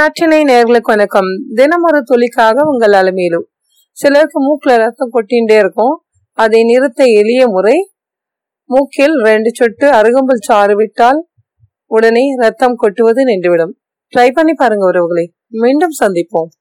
நாட்டினை நேர்களுக்கு வணக்கம். தினம் ஒரு துளிக்காக உங்கள் அலமையிலும் சிலருக்கு மூக்கில் ரத்தம் கொட்டிகிட்டே இருக்கும். அதை நிறுத்த எளிய முறை மூக்கில் ரெண்டு சொட்டு அருகம்புல் சாறு விட்டால் உடனே ரத்தம் கொட்டுவது நின்றுவிடும். ட்ரை பண்ணி பாருங்க உறவுகளை. மீண்டும் சந்திப்போம்.